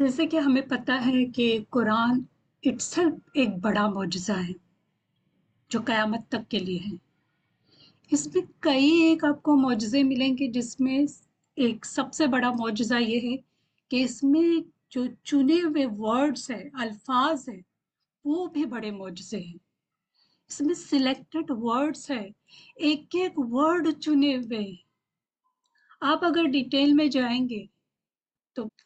جیسے کہ ہمیں پتہ ہے کہ قرآن اٹسلف ایک بڑا معجزہ ہے جو قیامت تک کے لیے ہے۔ اس میں کئی ایک آپ کو معجزے ملیں گے جس میں ایک سب سے بڑا معجزہ یہ ہے کہ اس میں جو چنے ہوئے ورڈز ہیں، الفاظ ہیں، وہ بھی بڑے معجزے ہیں۔ اس میں سلیکٹڈ ورڈز ہے ایک ایک ورڈ چنے ہوئے آپ اگر ڈیٹیل میں جائیں گے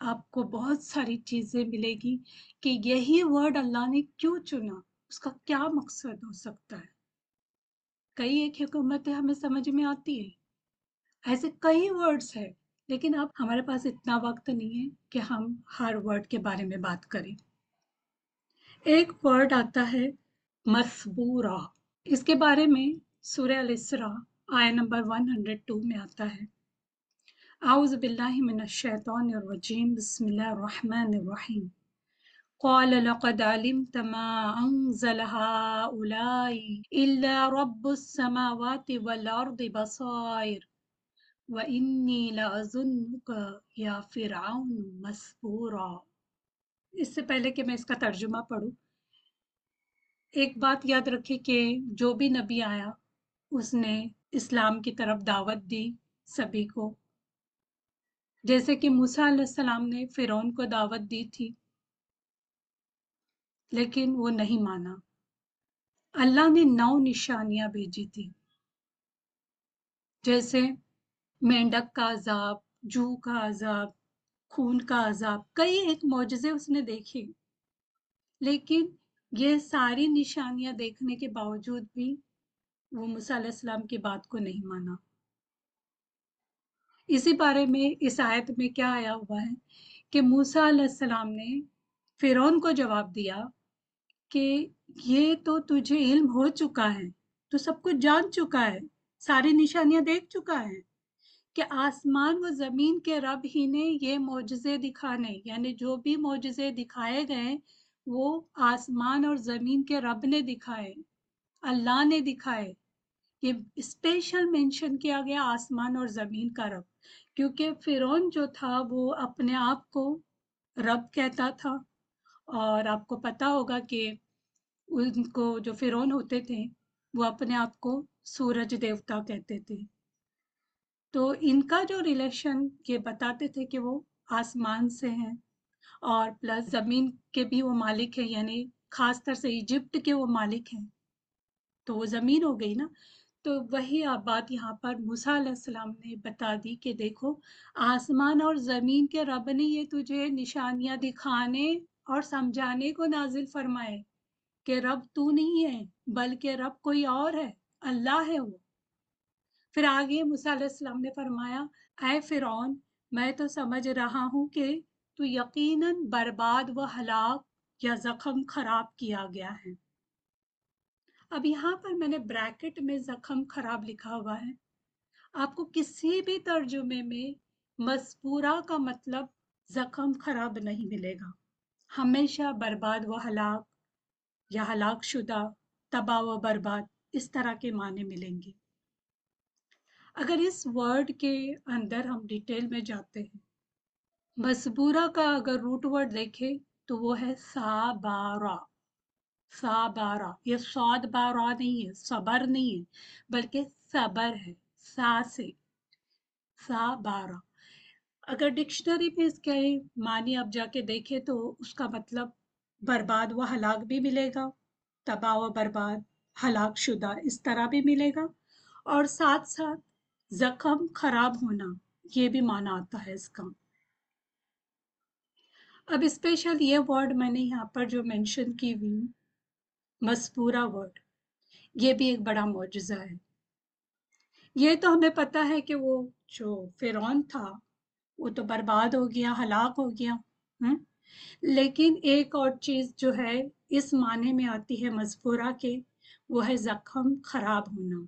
آپ کو بہت ساری چیزیں ملے گی کہ یہی ورڈ اللہ نے کیوں چنا؟ اس کا کیا مقصد ہو سکتا ہے؟ کئی ایک حکومتیں ہمیں سمجھ میں آتی ہے ایسے کئی ورڈز ہے لیکن اب ہمارے پاس اتنا وقت نہیں ہے کہ ہم ہر ورڈ کے بارے میں بات کریں۔ ایک ورڈ آتا ہے مسبورہ اس کے بارے میں سورہ الاسرا آیا نمبر 102 میں آتا ہے۔ اعوذ باللہ من الشیطان الرجیم، بسم اللہ الرحمن الرحیم۔ قال، لقد علمت ما انزل هؤلاء الا رب السماوات والارض بصائر وانی لاظنك یا فرعون مسبورا اس سے پہلے کہ میں اس کا ترجمہ پڑھوں، ایک بات یاد رکھے کہ جو بھی نبی آیا، اس نے اسلام کی طرف دعوت دی سبھی کو۔ جیسے کہ موسیٰ علیہ السلام نے فرعون کو دعوت دی تھی، لیکن وہ نہیں مانا۔ اللہ نے نو نشانیاں بھیجی تھی، جیسے مینڈک کا عذاب، جو کا عذاب، خون کا عذاب، کئی ایک معجزے اس نے دیکھے۔ لیکن یہ ساری نشانیاں دیکھنے کے باوجود بھی وہ موسیٰ علیہ السلام کی بات کو نہیں مانا۔ اسی بارے میں، اس آیت میں کیا آیا ہوا ہے کہ موسا علیہ السلام نے فرون کو جواب دیا کہ یہ تو تجھے علم ہو چکا ہے، تو سب کچھ جان چکا ہے، ساری نشانیاں دیکھ چکا ہے کہ آسمان و زمین کے رب ہی نے یہ معجزے دکھانے یعنی جو بھی معجزے دکھائے گئے، وہ آسمان اور زمین کے رب نے دکھائے، اللہ نے دکھائے۔ یہ اسپیشل مینشن کیا گیا آسمان اور زمین کا رب۔ کیونکہ فرون جو تھا وہ اپنے آپ کو رب کہتا تھا اور آپ کو پتا ہوگا کہ ان کو جو فرون ہوتے تھے وہ اپنے آپ کو سورج دیوتا کہتے تھے۔ تو ان کا جو ریلیشن یہ بتاتے تھے کہ وہ آسمان سے ہیں اور پلس زمین کے بھی وہ مالک ہیں یعنی خاص طر سے ایجپٹ کے وہ مالک ہیں۔ تو وہ زمین ہو گئی نا۔ تو وہی بات یہاں پر موسیٰ علیہ السلام نے بتا دی کہ دیکھو، آسمان اور زمین کے رب نے یہ تجھے نشانیاں دکھانے اور سمجھانے کو نازل فرمائے کہ رب تو نہیں ہے، بلکہ رب کوئی اور ہے، اللہ ہے وہ۔ پھر آگے موسیٰ علیہ السلام نے فرمایا، اے فرعون، میں تو سمجھ رہا ہوں کہ تو یقیناً برباد و ہلاک یا زخم خراب کیا گیا ہے۔ اب یہاں پر میں نے بریکٹ میں زخم خراب لکھا ہوا ہے۔ آپ کو کسی بھی ترجمے میں مسپورہ کا مطلب زخم خراب نہیں ملے گا۔ ہمیشہ برباد و ہلاک یا ہلاک شدہ، تباہ و برباد اس طرح کے معنی ملیں گے۔ اگر اس ورڈ کے اندر ہم ڈیٹیل میں جاتے ہیں مسبورہ کا اگر روٹ ورڈ دیکھیں تو وہ ہے سا بارہ سا بارہ یہ سعود بارہ نہیں ہے، صبر نہیں ہے، بلکہ صبر ہے، سا سے سا بارہ اگر ڈکشنری میں اس کے معنی اب جا کے دیکھے تو اس کا مطلب برباد و ہلاک بھی ملے گا، تباہ و برباد، ہلاک شدہ اس طرح بھی ملے گا۔ اور ساتھ ساتھ زخم خراب ہونا، یہ بھی معنی آتا ہے اس کا۔ اب اسپیشل یہ ورڈ میں نے یہاں پر جو مینشن کی ہوئی مسپورہ ورڈ یہ بھی ایک بڑا معجزہ ہے۔ یہ تو ہمیں پتا ہے کہ وہ جو فرعون تھا، وہ تو برباد ہو گیا، ہلاک ہو گیا لیکن ایک اور چیز جو ہے، اس معنی میں آتی ہے مذکورہ کے وہ ہے زخم خراب ہونا۔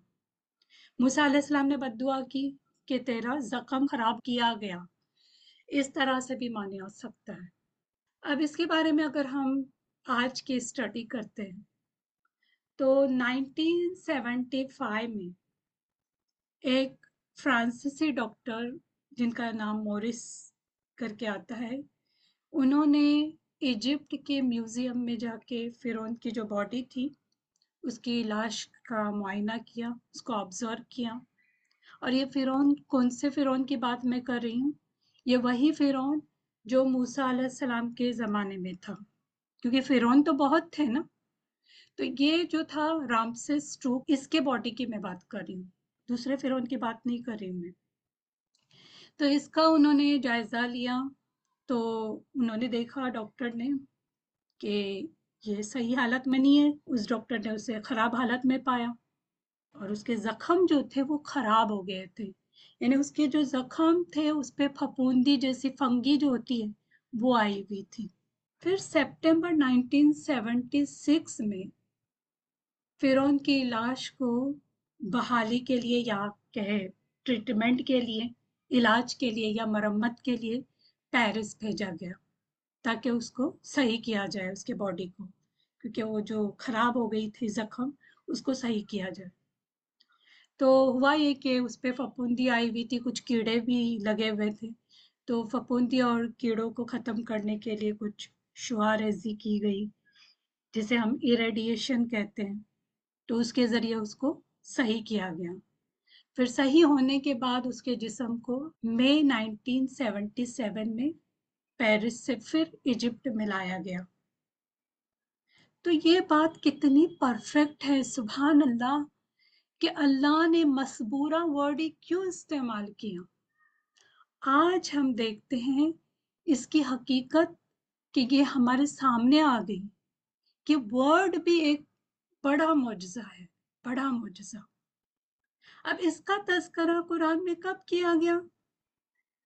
موسیٰ علیہ السلام نے بد دعا کی کہ تیرا زخم خراب کیا گیا۔ اس طرح سے بھی معنی آ سکتا ہے۔ اب اس کے بارے میں اگر ہم آج کی اسٹڈی کرتے ہیں تو نائنٹین سیونٹی فائیو میں ایک فرانسیسی ڈاکٹر جن کا نام مورس کر کے آتا ہے، انہوں نے ایجپٹ کے میوزیم میں جا کے فرعون کی جو باڈی تھی، اس کی لاش کا معائنہ کیا، اس کو آبزرو کیا۔ اور یہ فرعون کون سے فرعون کی بات میں کر رہی ہوں؟ یہ وہی فرعون جو موسیٰ علیہ السلام کے زمانے میں تھا۔ کیونکہ فرعون تو بہت تھے نا۔ تو یہ جو تھا رامسس ٹو، اس کے باڈی کی میں بات کر رہی ہوں۔ دوسرے فرعون کی بات نہیں کر رہی ہوں میں۔ تو اس کا انہوں نے جائزہ لیا۔ تو انہوں نے دیکھا ڈاکٹر نے کہ یہ صحیح حالت میں نہیں ہے۔ اس ڈاکٹر نے اسے خراب حالت میں پایا۔ اور اس کے زخم جو تھے وہ خراب ہو گئے تھے۔ یعنی اس کے جو زخم تھے، اس پہ پھپوندی جیسی فنگی جو ہوتی ہے، وہ آئی ہوئی تھی۔ پھر سپٹمبر 1976 میں فرون کی لاش کو بحالی کے لیے یا کہے ٹریٹمنٹ کے لیے، علاج کے لیے یا مرمت کے لیے پیرس بھیجا گیا تاکہ اس کو صحیح کیا جائے، اس کے باڈی کو، کیونکہ وہ جو خراب ہو گئی تھی زخم، اس کو صحیح کیا جائے۔ تو ہوا یہ کہ اس پہ فپوندی آئی ہوئی تھی، کچھ کیڑے بھی لگے ہوئے تھے۔ تو فپوندی اور کیڑوں کو ختم کرنے کے لیے کچھ شعا ریزی کی گئی، جسے ہم ایریڈیشن کہتے ہیں۔ تو اس کے ذریعے اس کو صحیح کیا گیا۔ پھر صحیح ہونے کے بعد اس کے جسم کو مئی 1977 میں پیرس سے پھر ایجپٹ میں لایا گیا۔ تو یہ بات کتنی پرفیکٹ ہے، سبحان اللہ، کہ اللہ نے مسبورہ ورڈ کیوں استعمال کیا آج ہم دیکھتے ہیں اس کی حقیقت کہ یہ ہمارے سامنے آ گئی، کہ ورڈ بھی ایک بڑا معجزہ ہے، بڑا معجزہ۔ اب اس کا تذکرہ قرآن میں کب کیا گیا؟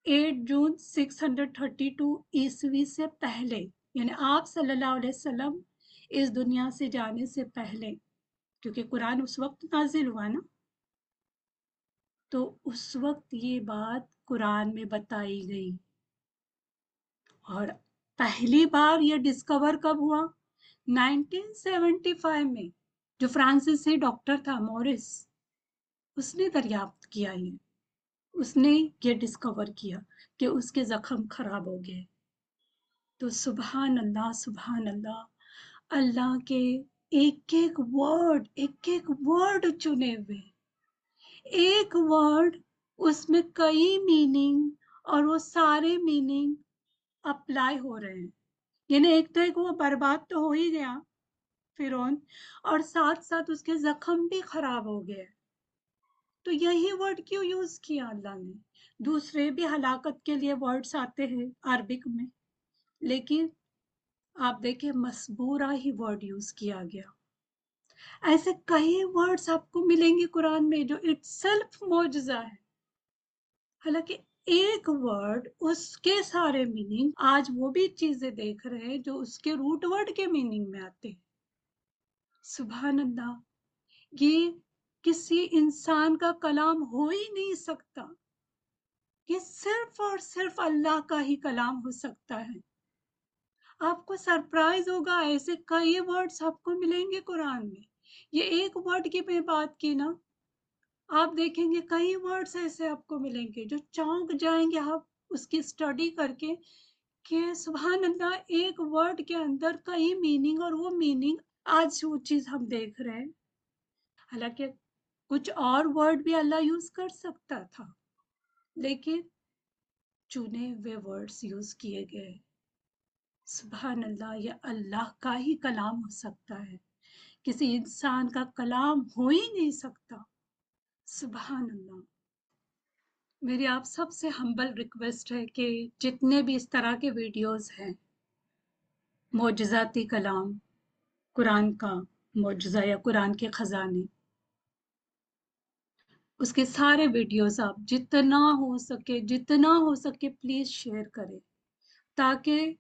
Eight June six hundred thirty two عیسوی سے پہلے یعنی آپ صلی اللہ علیہ وسلم اس دنیا سے جانے سے پہلے، کیونکہ قرآن اس وقت نازل ہوا نا۔ تو اس وقت یہ بات قرآن میں بتائی گئی۔ اور پہلی بار یہ ڈسکور کب ہوا؟ نائنٹین سیونٹی فائیو میں۔ جو فرانسیسی ڈاکٹر تھا، مورس، اس نے دریافت کیا یہ۔ اس نے یہ ڈسکور کیا کہ اس کے زخم خراب ہو گئے۔ تو سبحان اللہ سبحان اللہ اللہ کے ایک ایک ورڈ ایک ایک ورڈ چنے ہوئے۔ ایک ورڈ اس میں کئی میننگ اور وہ سارے میننگ اپلائی ہو رہے ہیں۔ یعنی ایک تو ایک وہ برباد تو ہو ہی گیا۔ فرون اور ساتھ ساتھ اس کے زخم بھی خراب ہو گئے۔ تو یہی ورڈ کیوں یوز کیا اللہ نے؟ دوسرے بھی ہلاکت کے لیے ورڈس آتے ہیں عربک میں، لیکن آپ دیکھیں مسبورہ ہی ورڈ یوز کیا گیا۔ ایسے کئی ورڈس آپ کو ملیں گے قرآن میں جو اٹ سیلف موجزہ ہے۔ حالانکہ ایک ورڈ اس کے سارے میننگ آج وہ بھی چیزیں دیکھ رہے ہیں جو اس کے روٹ ورڈ کے میننگ میں آتے ہیں۔ سبحان اللہ یہ کسی انسان کا کلام ہو ہی نہیں سکتا یہ صرف اور صرف اللہ کا ہی کلام ہو سکتا ہے۔ آپ کو سرپرائز ہوگا، ایسے کئی ورڈز آپ کو ملیں گے قرآن میں۔ یہ ایک ورڈ کی میں بات کی نا، آپ دیکھیں گے کئی ورڈز ایسے آپ کو ملیں گے جو چونک جائیں گے آپ اس کی اسٹڈی کر کے کہ سبحان اللہ ایک ورڈ کے اندر کئی میننگ اور وہ میننگ آج وہ چیز ہم دیکھ رہے ہیں۔ حالانکہ کچھ اور ورڈ بھی اللہ یوز کر سکتا تھا، لیکن چنے ہوئے ورڈز یوز کیے گئے۔ سبحان اللہ یہ اللہ کا ہی کلام ہو سکتا ہے۔ کسی انسان کا کلام ہو ہی نہیں سکتا۔ سبحان اللہ میری آپ سب سے ہمبل ریکویسٹ ہے کہ جتنے بھی اس طرح کے ویڈیوز ہیں، معجزاتی کلام قرآن کا معجزہ یا قرآن کے خزانے۔ اس کے سارے ویڈیوز آپ جتنا ہو سکے، جتنا ہو سکے پلیز شیئر کریں۔ تاکہ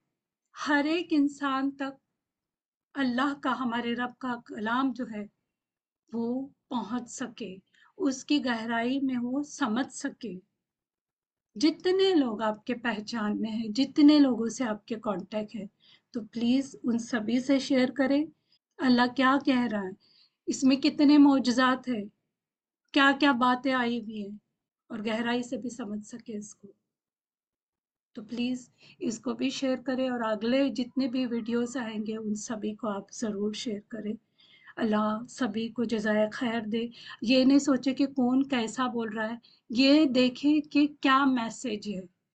ہر ایک انسان تک اللہ کا، ہمارے رب کا کلام جو ہے، وہ پہنچ سکے، اس کی گہرائی میں وہ سمجھ سکے۔ جتنے لوگ آپ کے پہچان میں ہیں، جتنے لوگوں سے آپ کے کانٹیکٹ ہے تو پلیز ان سبھی سے شیئر کریں۔ اللہ کیا کہہ رہا ہے؟ اس میں کتنے معجزات ہیں؟ کیا کیا باتیں آئی ہوئی ہیں؟ اور گہرائی سے بھی سمجھ سکے اس کو۔ تو پلیز اس کو بھی شیئر کریں اور اگلے جتنے بھی ویڈیوز آئیں گے، ان سبھی کو آپ ضرور شیئر کریں۔ اللہ سبھی کو جزائے خیر دے۔ یہ نہیں سوچے کہ کون کیسا بول رہا ہے۔ یہ دیکھیں کہ کیا میسج ہے۔